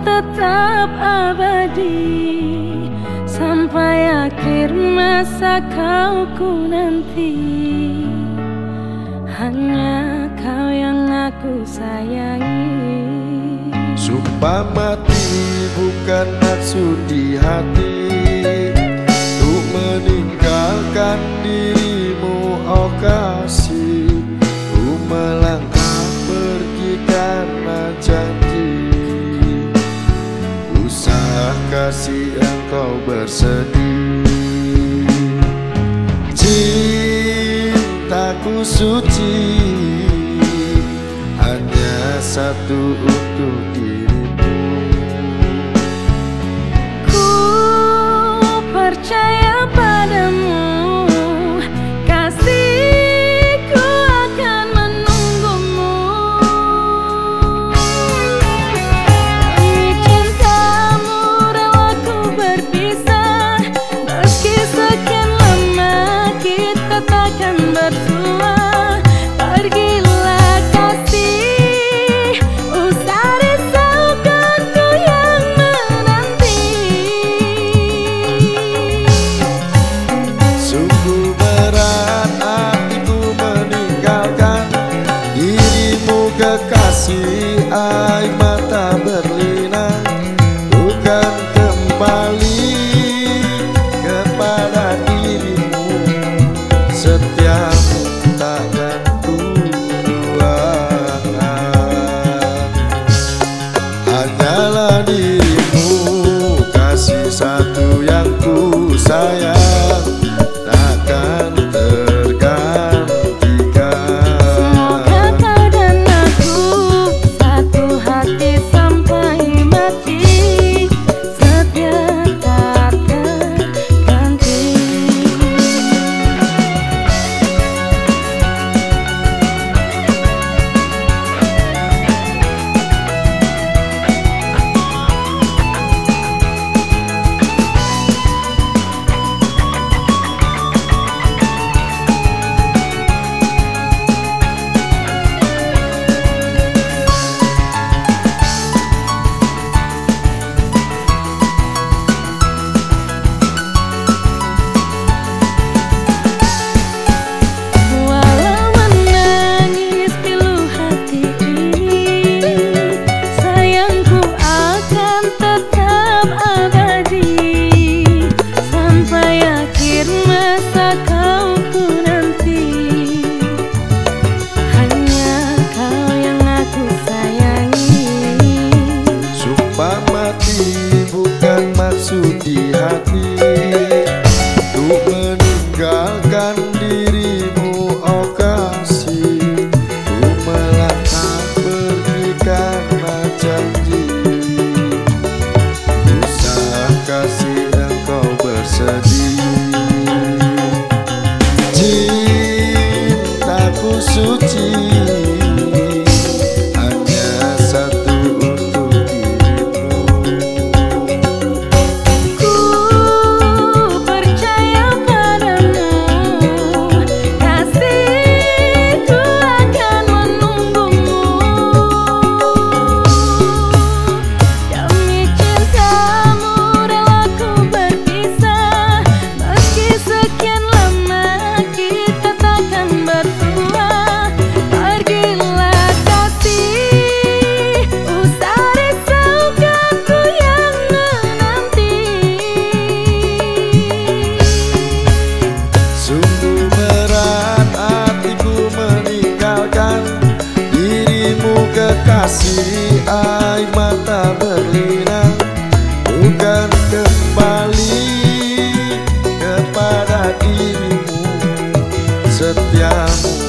tetap abadi Sampai akhir masa kau ku nanti. Hanya kau yang aku sayangi. Sumpah mati bukan maksud di hati Untuk meninggalkan dirimu oh kasih Cintaku suci. Hanya satu untuk diri kasih air mata berlinang Bukan kembali kepada dirimu. Setiamu